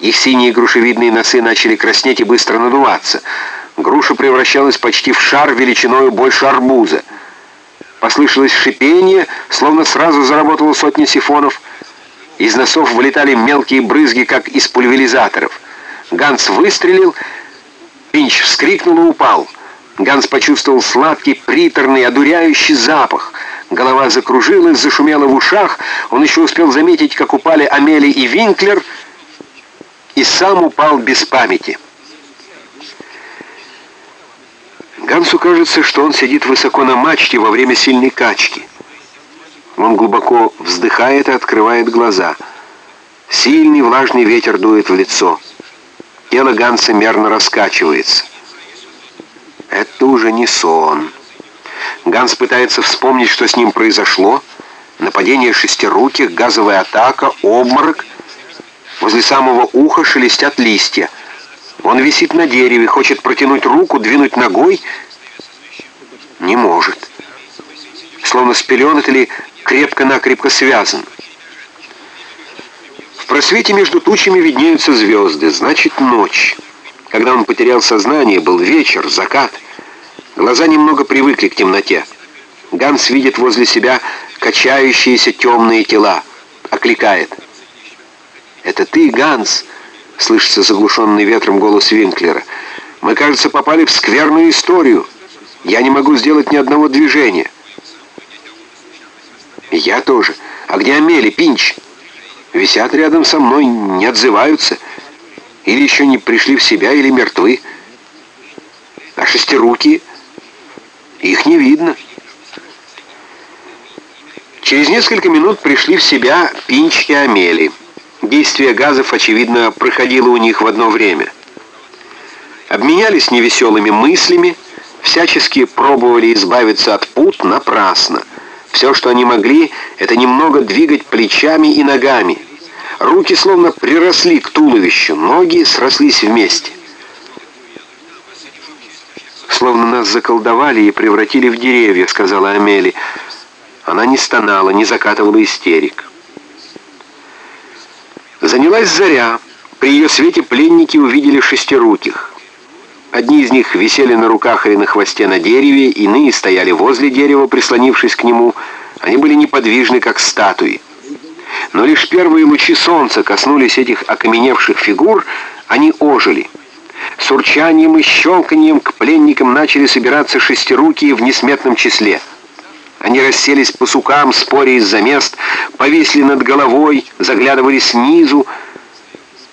Их синие грушевидные носы начали краснеть и быстро надуваться. Груша превращалась почти в шар величиною больше арбуза. Послышалось шипение, словно сразу заработало сотни сифонов. Из носов вылетали мелкие брызги, как из пульверизаторов. Ганс выстрелил, Пинч вскрикнул и упал. Ганс почувствовал сладкий, приторный, одуряющий запах. Голова закружилась, зашумела в ушах. Он еще успел заметить, как упали Амели и Винклер, и сам упал без памяти. Гансу кажется, что он сидит высоко на мачте во время сильной качки. Он глубоко вздыхает и открывает глаза. Сильный влажный ветер дует в лицо. Тело Ганса мерно раскачивается. Это уже не сон. Ганс пытается вспомнить, что с ним произошло. Нападение шестируких, газовая атака, обморок. Возле самого уха шелестят листья. Он висит на дереве, хочет протянуть руку, двинуть ногой. Не может. Словно спеленат или крепко-накрепко связан. В просвете между тучами виднеются звезды, значит ночь. Когда он потерял сознание, был вечер, закат. Глаза немного привыкли к темноте. Ганс видит возле себя качающиеся темные тела. Окликает. «Это ты, Ганс!» — слышится заглушенный ветром голос Винклера. «Мы, кажется, попали в скверную историю. Я не могу сделать ни одного движения». «Я тоже. А где Амели, Пинч?» «Висят рядом со мной, не отзываются. Или еще не пришли в себя, или мертвы. А шестирукие? Их не видно». Через несколько минут пришли в себя Пинч и Амели. Действие газов, очевидно, проходило у них в одно время. Обменялись невеселыми мыслями, всячески пробовали избавиться от пут напрасно. Все, что они могли, это немного двигать плечами и ногами. Руки словно приросли к туловищу, ноги срослись вместе. «Словно нас заколдовали и превратили в деревья», — сказала Амели. Она не стонала, не закатывала истерик. Занялась заря. При ее свете пленники увидели шестируких. Одни из них висели на руках или на хвосте на дереве, иные стояли возле дерева, прислонившись к нему. Они были неподвижны, как статуи. Но лишь первые лучи солнца коснулись этих окаменевших фигур, они ожили. С урчанием и щелканьем к пленникам начали собираться шестирукие в несметном числе. Они расселись по сукам, споря из-за мест, повисли над головой, заглядывали снизу.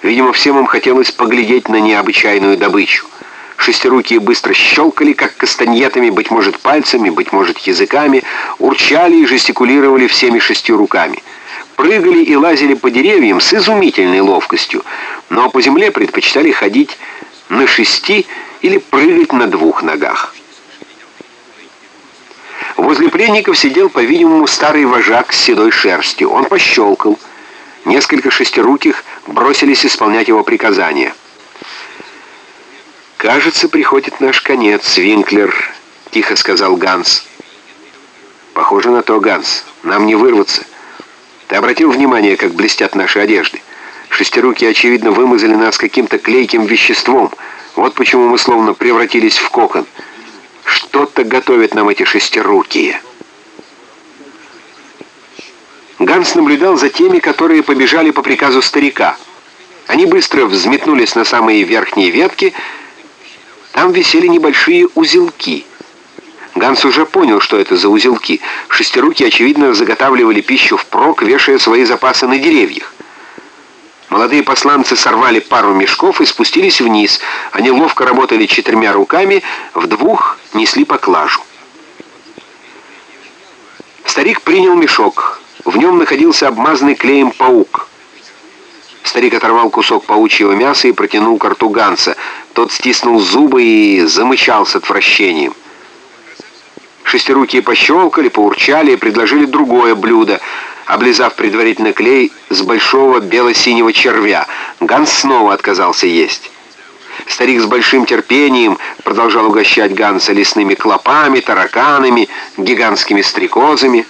Видимо, всем им хотелось поглядеть на необычайную добычу. Шестирукие быстро щелкали, как кастаньетами, быть может, пальцами, быть может, языками, урчали и жестикулировали всеми шестью руками. Прыгали и лазили по деревьям с изумительной ловкостью, но по земле предпочитали ходить на шести или прыгать на двух ногах. Возле пленников сидел, по-видимому, старый вожак с седой шерстью. Он пощелкал. Несколько шестируких бросились исполнять его приказания. «Кажется, приходит наш конец, Винклер», — тихо сказал Ганс. «Похоже на то, Ганс. Нам не вырваться. Ты обратил внимание, как блестят наши одежды? Шестируки, очевидно, вымазали нас каким-то клейким веществом. Вот почему мы словно превратились в кокон». Что-то готовят нам эти шестирукие. Ганс наблюдал за теми, которые побежали по приказу старика. Они быстро взметнулись на самые верхние ветки. Там висели небольшие узелки. Ганс уже понял, что это за узелки. Шестируки, очевидно, заготавливали пищу впрок, вешая свои запасы на деревьях. Молодые посланцы сорвали пару мешков и спустились вниз. Они ловко работали четырьмя руками, в двух несли поклажу. Старик принял мешок. В нем находился обмазанный клеем паук. Старик оторвал кусок паучьего мяса и протянул к Ганса. Тот стиснул зубы и замычал с отвращением. Шестирукие пощелкали, поурчали и предложили другое блюдо — облизав предварительно клей с большого бело-синего червя. Ганс снова отказался есть. Старик с большим терпением продолжал угощать Ганса лесными клопами, тараканами, гигантскими стрекозами.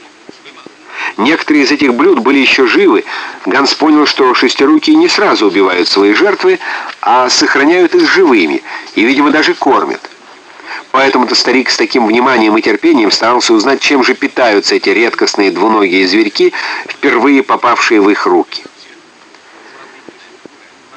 Некоторые из этих блюд были еще живы. Ганс понял, что шестирукие не сразу убивают свои жертвы, а сохраняют их живыми и, видимо, даже кормят. Поэтому-то старик с таким вниманием и терпением старался узнать, чем же питаются эти редкостные двуногие зверьки, впервые попавшие в их руки.